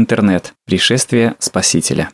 Интернет. Пришествие Спасителя.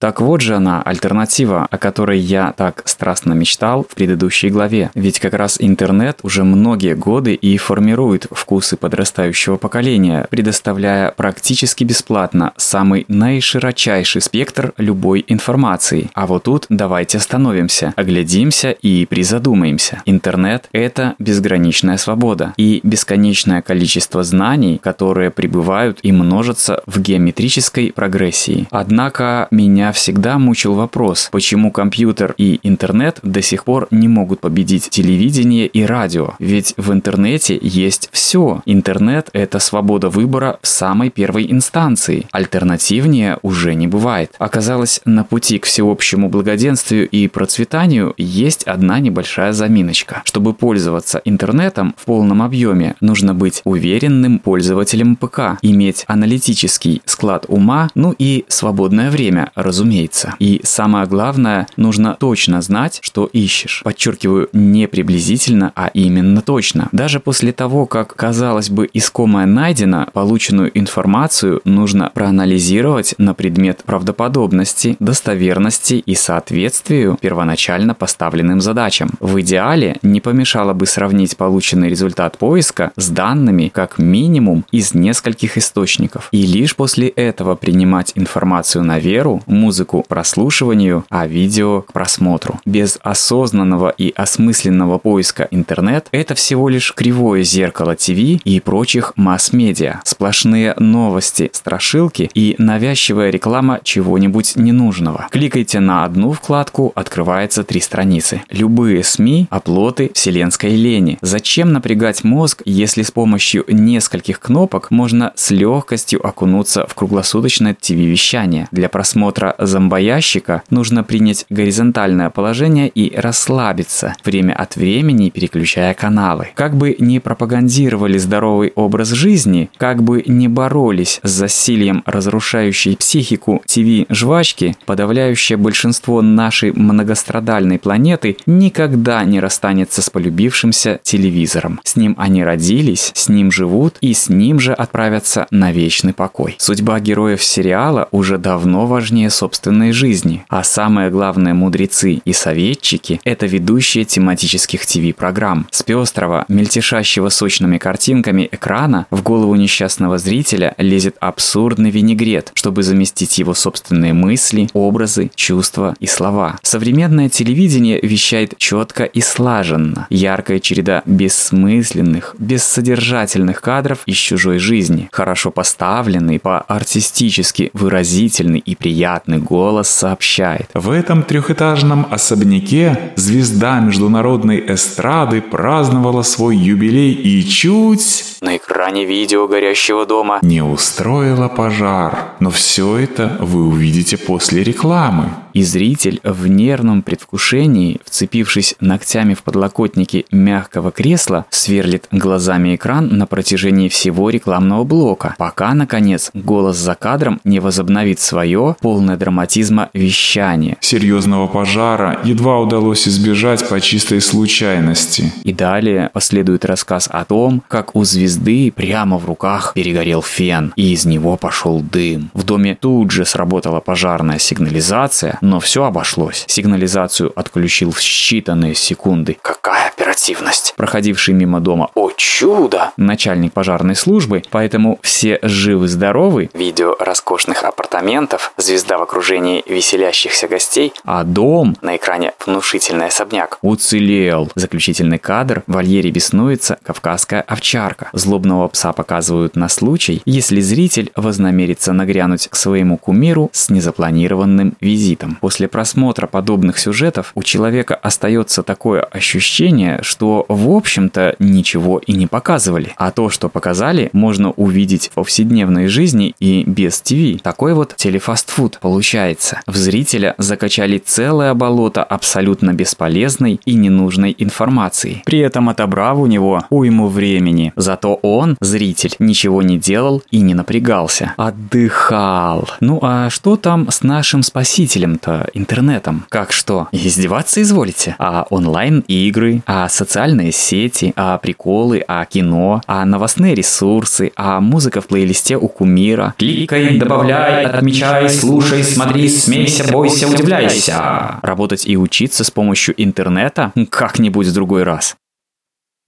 Так вот же она, альтернатива, о которой я так страстно мечтал в предыдущей главе. Ведь как раз интернет уже многие годы и формирует вкусы подрастающего поколения, предоставляя практически бесплатно самый наиширочайший спектр любой информации. А вот тут давайте остановимся, оглядимся и призадумаемся. Интернет – это безграничная свобода и бесконечное количество знаний, которые пребывают и множатся в геометрической прогрессии. Однако меня всегда мучил вопрос, почему компьютер и интернет до сих пор не могут победить телевидение и радио. Ведь в интернете есть все. Интернет – это свобода выбора в самой первой инстанции. Альтернативнее уже не бывает. Оказалось, на пути к всеобщему благоденствию и процветанию есть одна небольшая заминочка. Чтобы пользоваться интернетом в полном объеме, нужно быть уверенным пользователем ПК, иметь аналитический склад ума, ну и свободное время, разумеется разумеется. И самое главное, нужно точно знать, что ищешь. Подчеркиваю, не приблизительно, а именно точно. Даже после того, как, казалось бы, искомое найдено, полученную информацию нужно проанализировать на предмет правдоподобности, достоверности и соответствию первоначально поставленным задачам. В идеале не помешало бы сравнить полученный результат поиска с данными как минимум из нескольких источников. И лишь после этого принимать информацию на веру, музыку к прослушиванию, а видео к просмотру. Без осознанного и осмысленного поиска интернет – это всего лишь кривое зеркало ТВ и прочих масс-медиа. Сплошные новости, страшилки и навязчивая реклама чего-нибудь ненужного. Кликайте на одну вкладку, открывается три страницы. Любые СМИ – оплоты вселенской лени. Зачем напрягать мозг, если с помощью нескольких кнопок можно с легкостью окунуться в круглосуточное ТВ-вещание? Для просмотра зомбоящика нужно принять горизонтальное положение и расслабиться, время от времени переключая каналы. Как бы не пропагандировали здоровый образ жизни, как бы не боролись с засильем разрушающей психику ТВ-жвачки, подавляющее большинство нашей многострадальной планеты никогда не расстанется с полюбившимся телевизором. С ним они родились, с ним живут и с ним же отправятся на вечный покой. Судьба героев сериала уже давно важнее собственной жизни. А самое главное, мудрецы и советчики – это ведущие тематических ТВ-программ. С пестрого, мельтешащего сочными картинками экрана в голову несчастного зрителя лезет абсурдный винегрет, чтобы заместить его собственные мысли, образы, чувства и слова. Современное телевидение вещает четко и слаженно. Яркая череда бессмысленных, бессодержательных кадров из чужой жизни. Хорошо поставленный, по-артистически выразительный и приятный приятный голос сообщает. В этом трехэтажном особняке звезда международной эстрады праздновала свой юбилей и чуть... На экране видео горящего дома не устроила пожар. Но все это вы увидите после рекламы. И зритель в нервном предвкушении, вцепившись ногтями в подлокотники мягкого кресла, сверлит глазами экран на протяжении всего рекламного блока, пока, наконец, голос за кадром не возобновит свое полное драматизма вещание. Серьезного пожара едва удалось избежать по чистой случайности. И далее последует рассказ о том, как у звезды прямо в руках перегорел фен, и из него пошел дым. В доме тут же сработала пожарная сигнализация, но все обошлось. Сигнализацию отключил в считанные секунды. Какая оперативность! Проходивший мимо дома «О чудо!» начальник пожарной службы, поэтому все живы-здоровы. Видео роскошных апартаментов, звезда в окружении веселящихся гостей, а дом на экране внушительный особняк. Уцелел. Заключительный кадр. В вольере беснуется кавказская овчарка. Злобного пса показывают на случай, если зритель вознамерится нагрянуть к своему кумиру с незапланированным визитом. После просмотра подобных сюжетов у человека остается такое ощущение, что в общем-то ничего и не показывали. А то, что показали, можно увидеть в повседневной жизни и без ТВ. Такой вот телефастфуд получается в зрителя закачали целое болото абсолютно бесполезной и ненужной информации, при этом отобрав у него уйму времени. Зато он зритель, ничего не делал и не напрягался. Отдыхал. Ну а что там с нашим спасителем-то, интернетом? Как что? Издеваться изволите? А онлайн-игры, а социальные сети, а приколы, а кино, а новостные ресурсы, а музыка в плейлисте у кумира. Кликай, добавляй, отмечай, слушай, смотри, смейся, бойся, удивляйся. Работать и учиться с помощью интернета? Как-нибудь в другой раз.